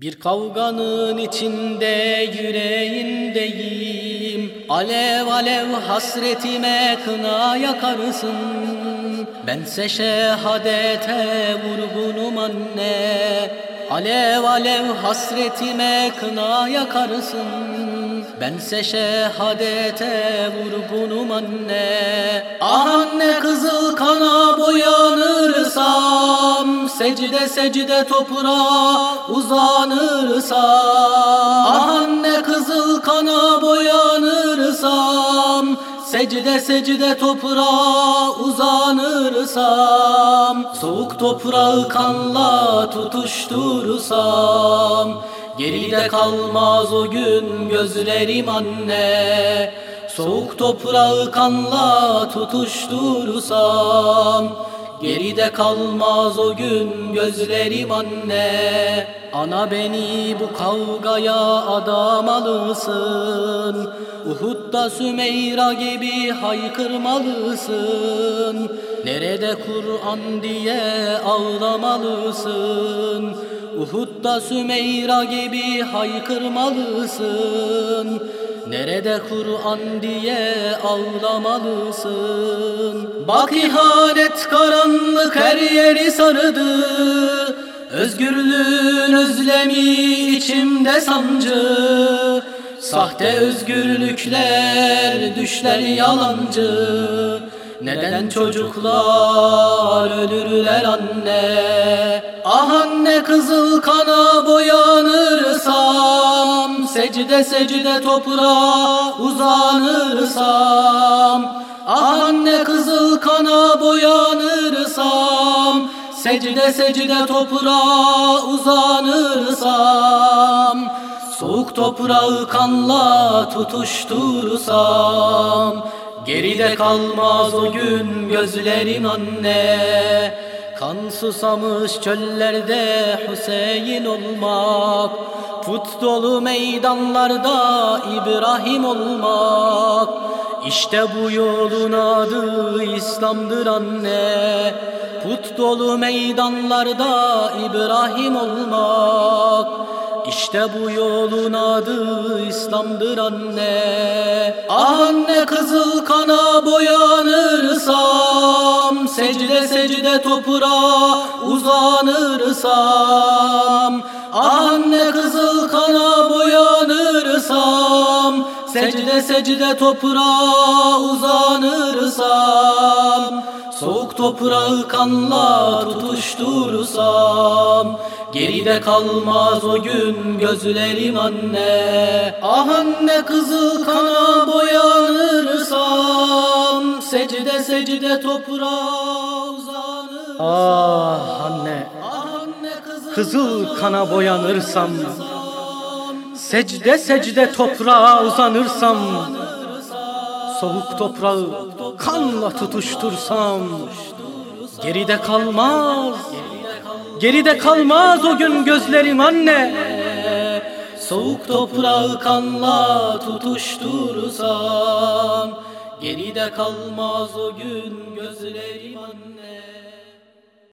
Bir kavganın içinde yüreğindeyim. Alev alev hasretime kına yakarsın. Bense şehadete vurgunum anne. Alev alev hasretime kına yakarsın. Bense şehadete vurgunum anne Secde secde toprağa uzanırsam Ah anne kızıl kana boyanırsam Secde secde toprağa uzanırsam Soğuk toprağı kanla tutuşturursam Geride kalmaz o gün gözlerim anne Soğuk toprağı kanla tutuşturursam Geride kalmaz o gün gözlerim anne. Ana beni bu kavgaya adamalısın Uhud'da Sümeyra gibi haykırmalısın. Nerede Kur'an diye ağlamalısın. Uhud'da Sümeyra gibi haykırmalısın Nerede Kur'an diye ağlamalısın? Bak ihanet karanlık her yeri sardı. Özgürlüğün özlemi içimde sancı. Sahte özgürlükler düşler yalancı. Neden çocuklar ölürler anne? Ah anne kızıl kana boyanırsam Secde secde toprağa uzanırsam Ah anne kızıl kana boyanırsam Secde secde toprağa uzanırsam Soğuk toprağı kanla tutuşturursam Geride kalmaz o gün gözlerin anne Kan susamış çöllerde Hüseyin olmak Put dolu meydanlarda İbrahim olmak. İşte bu yolun adı İslam'dır anne Put dolu meydanlarda İbrahim olmak. İşte bu yolun adı İslam'dır anne. Ah anne kızıl kana boyanırsam Secde secde toprağa uzanırsam anne kızıl kana boyanırsam Secde secde toprağa uzanırsam Soğuk toprağı kanla tutuşturursam Geride kalmaz o gün gözlerim anne. Ah anne kızıl kana boyanırsam Secde secde toprağa uzanırsam. Ah anne. Kızıl kana boyanırsam. Secde secde toprağa uzanırsam. Soğuk toprağı kanla tutuştursam. Geride kalmaz. Geride kalmaz o gün gözlerim anne. Soğuk toprağı kanla tutuşturursam Geride kalmaz o gün gözlerim anne